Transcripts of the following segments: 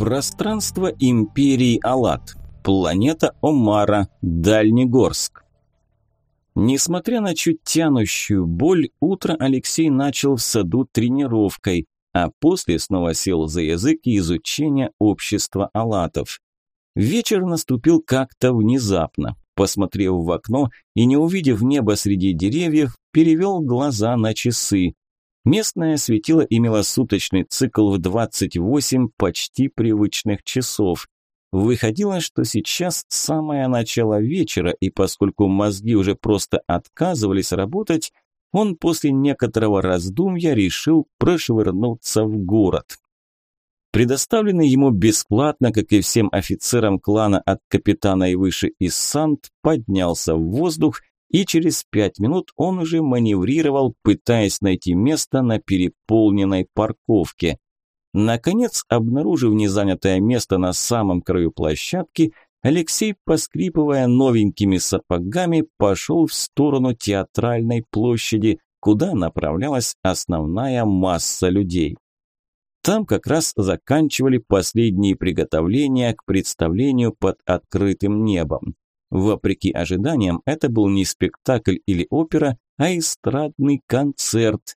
Пространство Империи Алат. Планета Омара. Дальнегорск. Несмотря на чуть тянущую боль, утро Алексей начал в саду тренировкой, а после снова сел за язык и изучение общества алатов. Вечер наступил как-то внезапно. Посмотрев в окно и не увидев небо среди деревьев, перевел глаза на часы. Местное светило имело суточный цикл в 28 почти привычных часов. Выходило, что сейчас самое начало вечера, и поскольку мозги уже просто отказывались работать, он после некоторого раздумья решил прошвырнуться в город. Предоставленный ему бесплатно, как и всем офицерам клана от капитана и выше Иссант, поднялся в воздух и через пять минут он уже маневрировал, пытаясь найти место на переполненной парковке. Наконец, обнаружив незанятое место на самом краю площадки, Алексей, поскрипывая новенькими сапогами, пошел в сторону театральной площади, куда направлялась основная масса людей. Там как раз заканчивали последние приготовления к представлению под открытым небом. Вопреки ожиданиям, это был не спектакль или опера, а эстрадный концерт.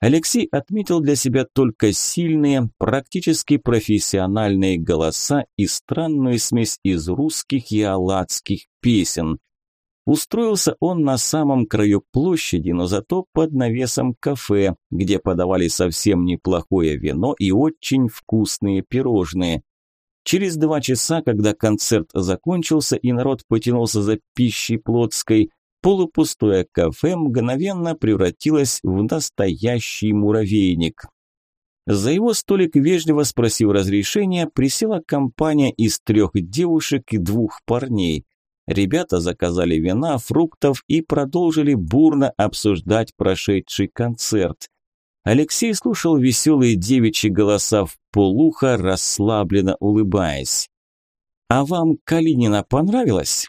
Алексей отметил для себя только сильные, практически профессиональные голоса и странную смесь из русских и алладских песен. Устроился он на самом краю площади, но зато под навесом кафе, где подавали совсем неплохое вино и очень вкусные пирожные. Через два часа, когда концерт закончился и народ потянулся за пищей плотской, полупустое кафе мгновенно превратилось в настоящий муравейник. За его столик, вежливо спросив разрешения, присела компания из трех девушек и двух парней. Ребята заказали вина, фруктов и продолжили бурно обсуждать прошедший концерт. Алексей слушал веселые девичьи голоса в полухо, расслабленно улыбаясь. «А вам Калинина понравилась?»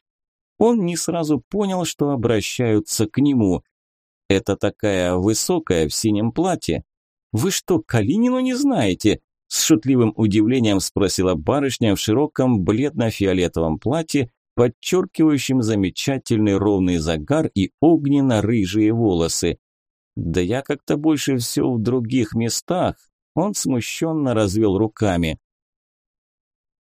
Он не сразу понял, что обращаются к нему. «Это такая высокая в синем платье. Вы что, Калинину не знаете?» С шутливым удивлением спросила барышня в широком бледно-фиолетовом платье, подчеркивающем замечательный ровный загар и огненно-рыжие волосы. Да я как-то больше все в других местах. Он смущенно развел руками.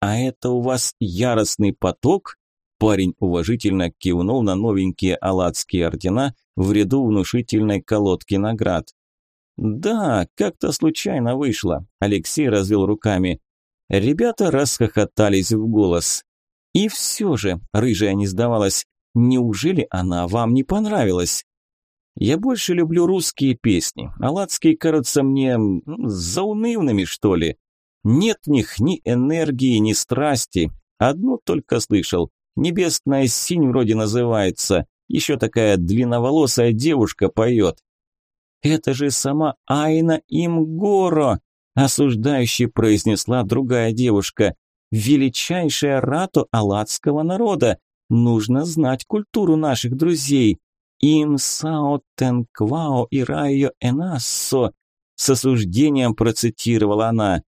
А это у вас яростный поток? Парень уважительно кивнул на новенькие аладские ордена в ряду внушительной колодки наград. «Да, как-то случайно вышло», – Алексей развел руками. Ребята расхохотались в голос. «И все же», – рыжая не сдавалась, – «неужели она вам не понравилась?» Я больше люблю русские песни. Аладские кажутся мне заунывными, что ли. Нет в них ни энергии, ни страсти. Одну только слышал. Небесная синь вроде называется. Еще такая длинноволосая девушка поет. Это же сама Айна Имгоро, осуждающе произнесла другая девушка. Величайшая рату аладского народа. Нужно знать культуру наших друзей. «Им сао тенквао и райо энассо», с осуждением процитировала она.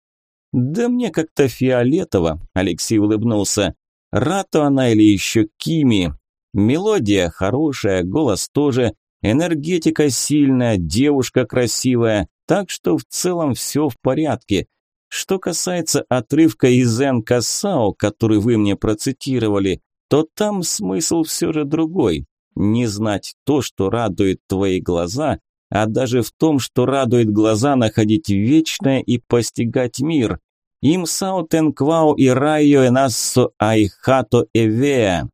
«Да мне как-то фиолетово», – Алексей улыбнулся. «Рато она или еще Кими. Мелодия хорошая, голос тоже, энергетика сильная, девушка красивая, так что в целом все в порядке. Что касается отрывка из Эн Касао, который вы мне процитировали, то там смысл все же другой. Не знать то, что радует твои глаза, а даже в том, что радует глаза, находить вечное и постигать мир. Им саутен и райо энассо айхато эвеа.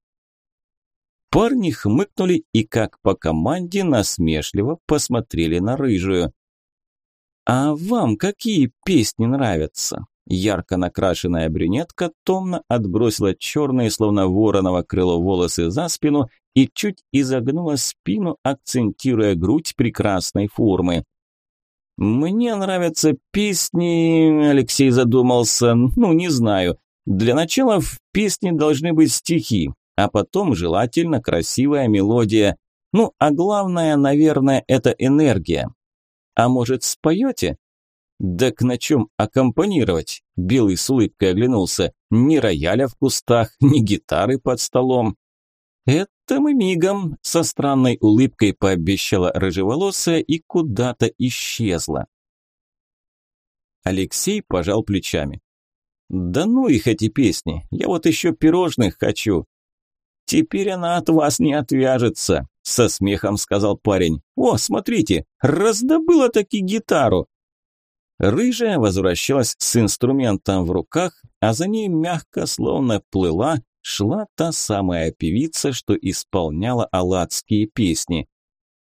Парни хмыкнули и, как по команде, насмешливо посмотрели на рыжую. «А вам какие песни нравятся?» Ярко накрашенная брюнетка томно отбросила черные, словно вороново крыло волосы за спину и чуть изогнула спину, акцентируя грудь прекрасной формы. «Мне нравятся песни...» – Алексей задумался. «Ну, не знаю. Для начала в песне должны быть стихи, а потом желательно красивая мелодия. Ну, а главное, наверное, это энергия. А может, споете?» Так на чем аккомпанировать? Белый с улыбкой оглянулся. Ни рояля в кустах, ни гитары под столом. Это мы мигом, со странной улыбкой пообещала рыжеволосая и куда-то исчезла. Алексей пожал плечами. Да ну их эти песни, я вот еще пирожных хочу. Теперь она от вас не отвяжется, со смехом сказал парень. О, смотрите, раздобыла таки гитару. Рыжая возвращалась с инструментом в руках, а за ней мягко, словно плыла, шла та самая певица, что исполняла аладские песни.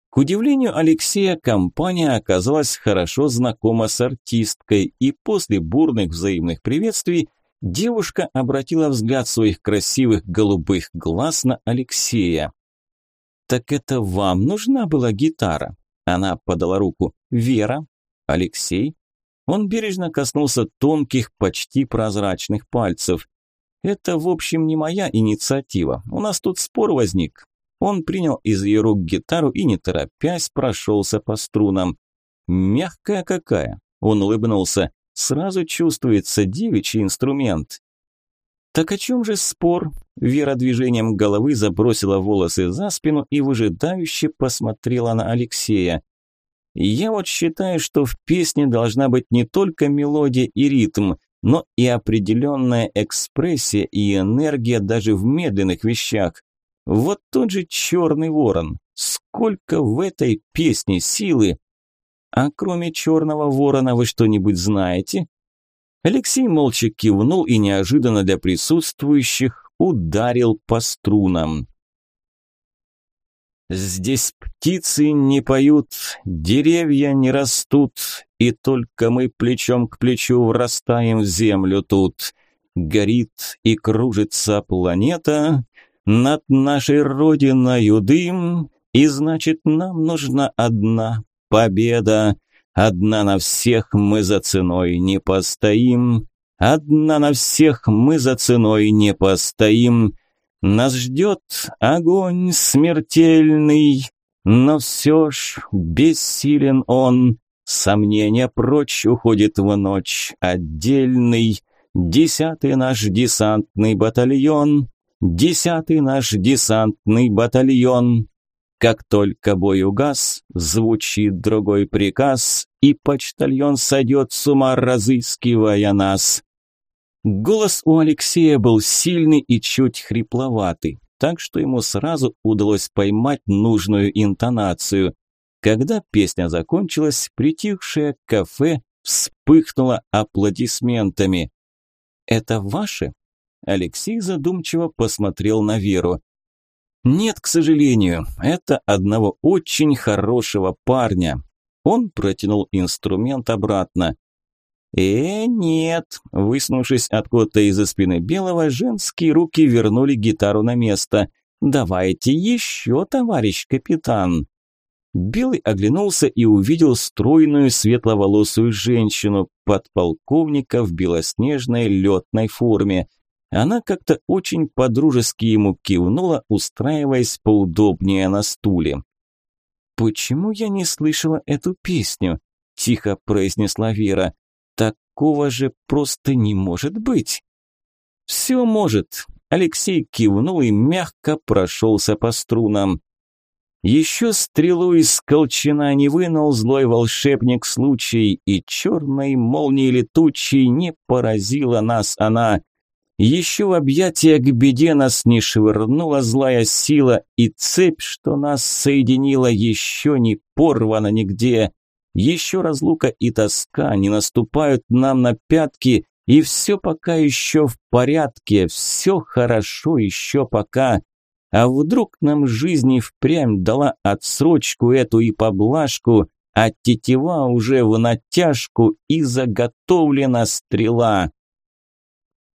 К удивлению Алексея, компания оказалась хорошо знакома с артисткой, и после бурных взаимных приветствий девушка обратила взгляд своих красивых голубых глаз на Алексея. «Так это вам нужна была гитара?» Она подала руку. «Вера?» «Алексей?» Он бережно коснулся тонких, почти прозрачных пальцев. «Это, в общем, не моя инициатива. У нас тут спор возник». Он принял из ее рук гитару и, не торопясь, прошелся по струнам. «Мягкая какая!» Он улыбнулся. «Сразу чувствуется девичий инструмент». «Так о чем же спор?» Вера движением головы забросила волосы за спину и выжидающе посмотрела на Алексея. Я вот считаю, что в песне должна быть не только мелодия и ритм, но и определенная экспрессия и энергия даже в медленных вещах. Вот тот же «Черный ворон». Сколько в этой песне силы! А кроме «Черного ворона» вы что-нибудь знаете? Алексей молча кивнул и неожиданно для присутствующих ударил по струнам. Здесь птицы не поют, деревья не растут, и только мы плечом к плечу врастаем в землю тут. Горит и кружится планета, над нашей родиною дым, и значит нам нужна одна победа. Одна на всех мы за ценой не постоим, одна на всех мы за ценой не постоим. Нас ждет огонь смертельный, но все ж бессилен он. Сомнения прочь уходит в ночь отдельный. Десятый наш десантный батальон, десятый наш десантный батальон. Как только бой угас, звучит другой приказ, и почтальон сойдет с ума, разыскивая нас. Голос у Алексея был сильный и чуть хрипловатый, так что ему сразу удалось поймать нужную интонацию. Когда песня закончилась, притихшее кафе вспыхнуло аплодисментами. «Это ваши?» Алексей задумчиво посмотрел на Веру. «Нет, к сожалению, это одного очень хорошего парня». Он протянул инструмент обратно. «Э, нет!» Высунувшись откуда-то из-за спины Белого, женские руки вернули гитару на место. «Давайте еще, товарищ капитан!» Белый оглянулся и увидел стройную светловолосую женщину, подполковника в белоснежной летной форме. Она как-то очень подружески ему кивнула, устраиваясь поудобнее на стуле. «Почему я не слышала эту песню?» – тихо произнесла Вера. Такого же просто не может быть. Все может. Алексей кивнул и мягко прошелся по струнам. Еще стрелу из колчана не вынул злой волшебник случай, и черной молнией летучей не поразила нас она. Еще в объятия к беде нас не швырнула злая сила, и цепь, что нас соединила, еще не порвана нигде. Еще разлука и тоска не наступают нам на пятки, и все пока еще в порядке, все хорошо еще пока. А вдруг нам жизнь и впрямь дала отсрочку эту и поблажку, а тетива уже в натяжку и заготовлена стрела.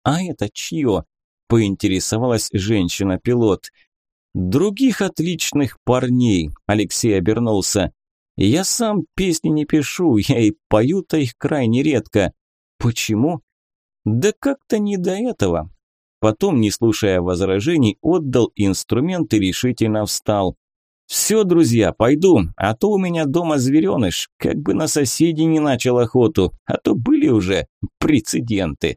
«А это чье?» – поинтересовалась женщина-пилот. «Других отличных парней», – Алексей обернулся. Я сам песни не пишу, я и пою-то их крайне редко. Почему? Да как-то не до этого. Потом, не слушая возражений, отдал инструмент и решительно встал. Все, друзья, пойду, а то у меня дома звереныш, как бы на соседей не начал охоту, а то были уже прецеденты.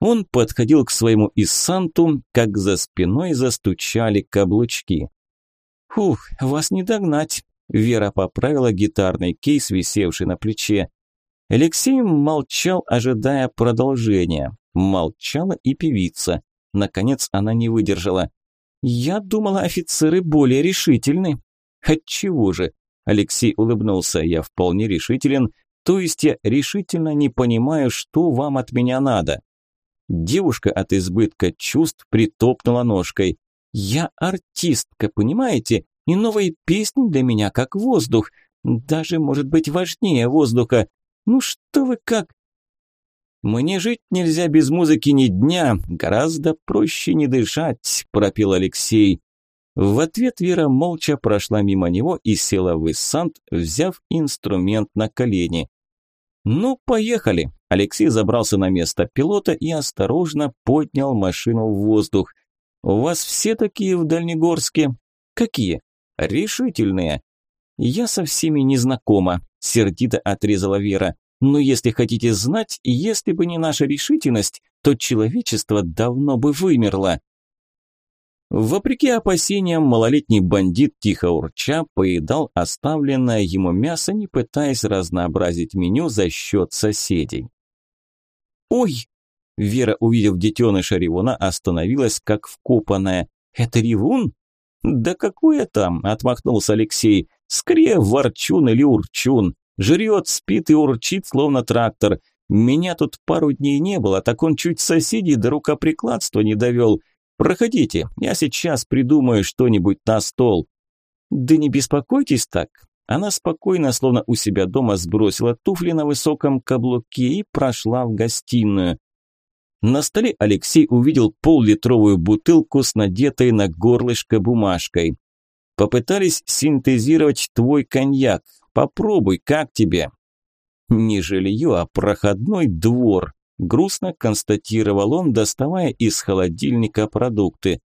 Он подходил к своему Иссанту, как за спиной застучали каблучки. «Фух, вас не догнать», – Вера поправила гитарный кейс, висевший на плече. Алексей молчал, ожидая продолжения. Молчала и певица. Наконец она не выдержала. «Я думала, офицеры более решительны». «Отчего же?» Алексей улыбнулся. «Я вполне решителен, то есть я решительно не понимаю, что вам от меня надо». Девушка от избытка чувств притопнула ножкой. «Я артистка, понимаете? И новые песни для меня как воздух. Даже, может быть, важнее воздуха. Ну что вы как? «Мне жить нельзя без музыки ни дня, гораздо проще не дышать», – пропил Алексей. В ответ Вера молча прошла мимо него и села в эссант, взяв инструмент на колени. «Ну, поехали!» Алексей забрался на место пилота и осторожно поднял машину в воздух. «У вас все такие в Дальнегорске?» «Какие?» «Решительные». «Я со всеми не знакома», – сердито отрезала Вера. Но если хотите знать, если бы не наша решительность, то человечество давно бы вымерло. Вопреки опасениям, малолетний бандит тихо урча поедал оставленное ему мясо, не пытаясь разнообразить меню за счет соседей. «Ой!» Вера, увидев детеныша ревуна, остановилась как вкопанная. «Это ревун?» «Да какое там?» – отмахнулся Алексей. «Скорее ворчун или урчун. Жрет, спит и урчит, словно трактор. Меня тут пару дней не было, так он чуть соседей до рукоприкладства не довел. Проходите, я сейчас придумаю что-нибудь на стол». «Да не беспокойтесь так». Она спокойно, словно у себя дома, сбросила туфли на высоком каблуке и прошла в гостиную. На столе Алексей увидел пол-литровую бутылку с надетой на горлышко бумажкой. Попытались синтезировать твой коньяк. Попробуй, как тебе?» «Не жилье, а проходной двор», – грустно констатировал он, доставая из холодильника продукты.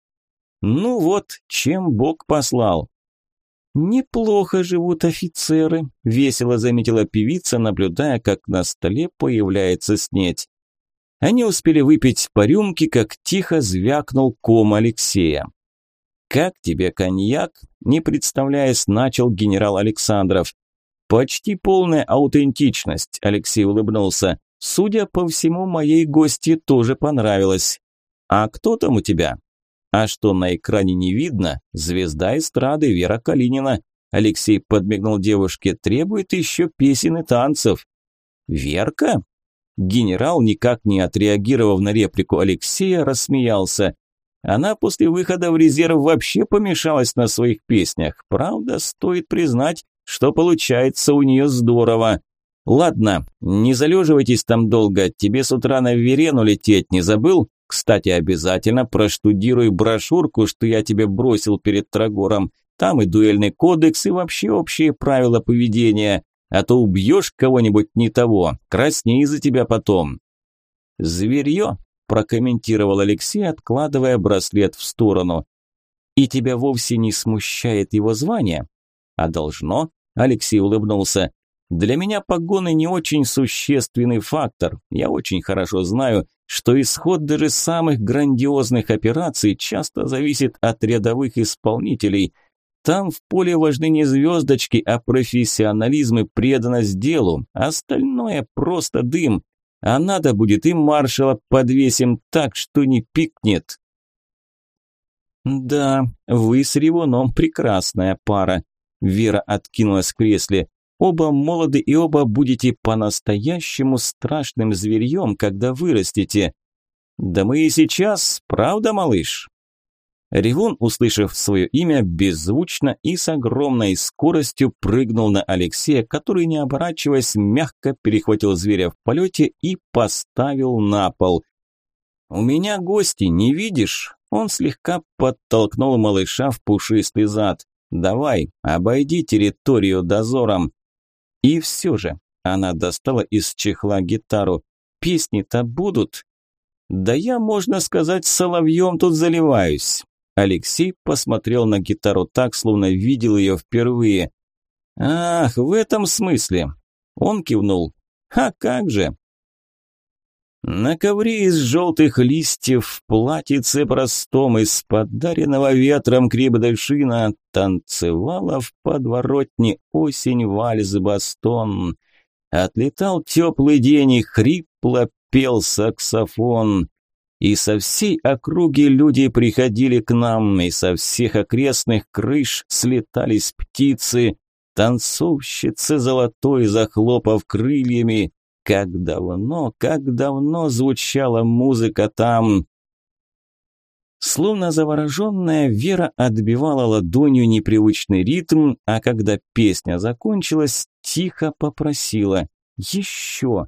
«Ну вот, чем Бог послал». «Неплохо живут офицеры», – весело заметила певица, наблюдая, как на столе появляется снеть. Они успели выпить по рюмке, как тихо звякнул ком Алексея. «Как тебе коньяк?» – не представляясь, начал генерал Александров. «Почти полная аутентичность», – Алексей улыбнулся. «Судя по всему, моей гости тоже понравилось. А кто там у тебя?» «А что на экране не видно? Звезда эстрады Вера Калинина». Алексей подмигнул девушке. «Требует еще песен и танцев». «Верка?» Генерал, никак не отреагировав на реплику Алексея, рассмеялся. Она после выхода в резерв вообще помешалась на своих песнях. Правда, стоит признать, что получается у нее здорово. Ладно, не залеживайтесь там долго, тебе с утра на Верену лететь не забыл? Кстати, обязательно проштудируй брошюрку, что я тебе бросил перед Трагором. Там и дуэльный кодекс, и вообще общие правила поведения. А то убьешь кого-нибудь не того, красней за тебя потом. Зверье, прокомментировал Алексей, откладывая браслет в сторону. И тебя вовсе не смущает его звание? А должно? Алексей улыбнулся. Для меня погоны не очень существенный фактор. Я очень хорошо знаю, что исход даже самых грандиозных операций часто зависит от рядовых исполнителей. Там в поле важны не звездочки, а профессионализм и преданность делу. Остальное просто дым. А надо будет и маршала подвесим так, что не пикнет. Да, вы с Ревуном прекрасная пара. Вера откинулась в кресле. Оба молоды и оба будете по-настоящему страшным зверьем, когда вырастете. Да мы и сейчас, правда, малыш? Ревун, услышав свое имя, беззвучно и с огромной скоростью прыгнул на Алексея, который, не оборачиваясь, мягко перехватил зверя в полете и поставил на пол. «У меня гости, не видишь?» Он слегка подтолкнул малыша в пушистый зад. Давай, обойди территорию дозором. И все же, она достала из чехла гитару. Песни-то будут. Да я, можно сказать, соловьем тут заливаюсь. Алексей посмотрел на гитару так, словно видел ее впервые. «Ах, в этом смысле!» Он кивнул. «А как же!» На ковре из желтых листьев, платьице простом, из подаренного ветром крепдышина, танцевала в подворотне осень вальс-бастон. Отлетал теплый день и хрипло пел саксофон. И со всей округи люди приходили к нам, и со всех окрестных крыш слетались птицы, танцовщицы золотой, захлопав крыльями. Как давно, как давно звучала музыка там. Словно завороженная, Вера отбивала ладонью непривычный ритм, а когда песня закончилась, тихо попросила «Еще».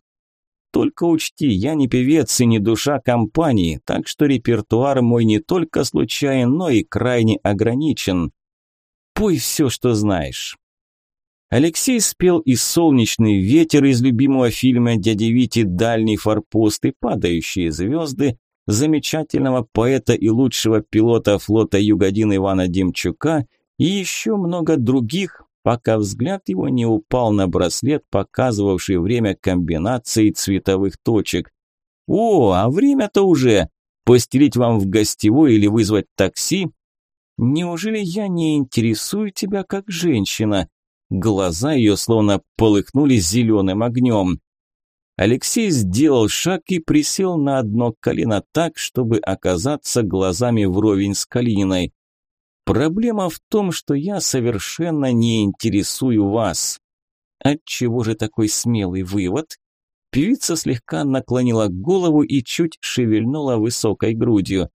Только учти, я не певец и не душа компании, так что репертуар мой не только случайен, но и крайне ограничен. Пой все, что знаешь. Алексей спел и «Солнечный ветер» из любимого фильма «Дяди Вити. Дальний форпост» и «Падающие звезды», замечательного поэта и лучшего пилота флота Юг-1 Ивана Демчука и еще много других, пока взгляд его не упал на браслет, показывавший время комбинации цветовых точек. «О, а время-то уже! Постелить вам в гостевой или вызвать такси?» «Неужели я не интересую тебя как женщина?» Глаза ее словно полыхнули зеленым огнем. Алексей сделал шаг и присел на одно колено так, чтобы оказаться глазами вровень с Калининой. Проблема в том, что я совершенно не интересую вас. Отчего же такой смелый вывод? Певица слегка наклонила голову и чуть шевельнула высокой грудью.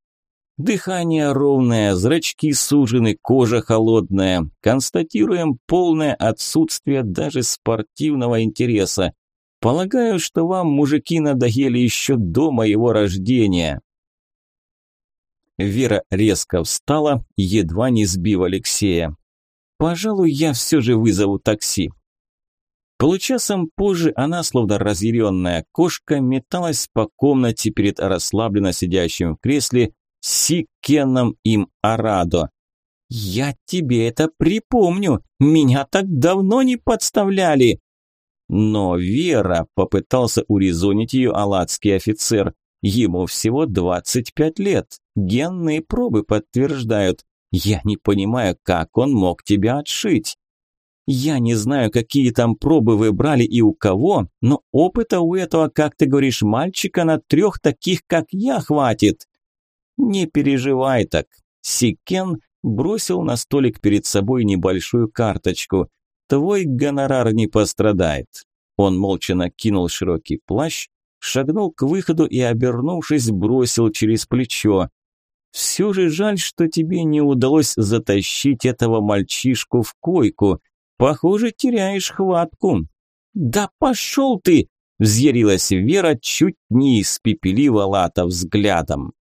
Дыхание ровное, зрачки сужены, кожа холодная. Констатируем полное отсутствие даже спортивного интереса. Полагаю, что вам, мужики, надоели еще до моего рождения. Вера резко встала, едва не сбив Алексея. «Пожалуй, я все же вызову такси». Получасом позже она, словно разъяренная кошка, металась по комнате перед расслабленно сидящим в кресле Сикеном им Арадо. «Я тебе это припомню, меня так давно не подставляли!» Но Вера попытался урезонить ее аладский офицер. Ему всего 25 лет. Генные пробы подтверждают. Я не понимаю, как он мог тебя отшить. Я не знаю, какие там пробы вы брали и у кого, но опыта у этого, как ты говоришь, мальчика на трех таких, как я, хватит. Не переживай так. Сикен бросил на столик перед собой небольшую карточку. Твой гонорар не пострадает. Он молча накинул широкий плащ, шагнул к выходу и, обернувшись, бросил через плечо. «Все же жаль, что тебе не удалось затащить этого мальчишку в койку. Похоже, теряешь хватку». «Да пошел ты!» – взъярилась Вера, чуть не испепелив Алата взглядом.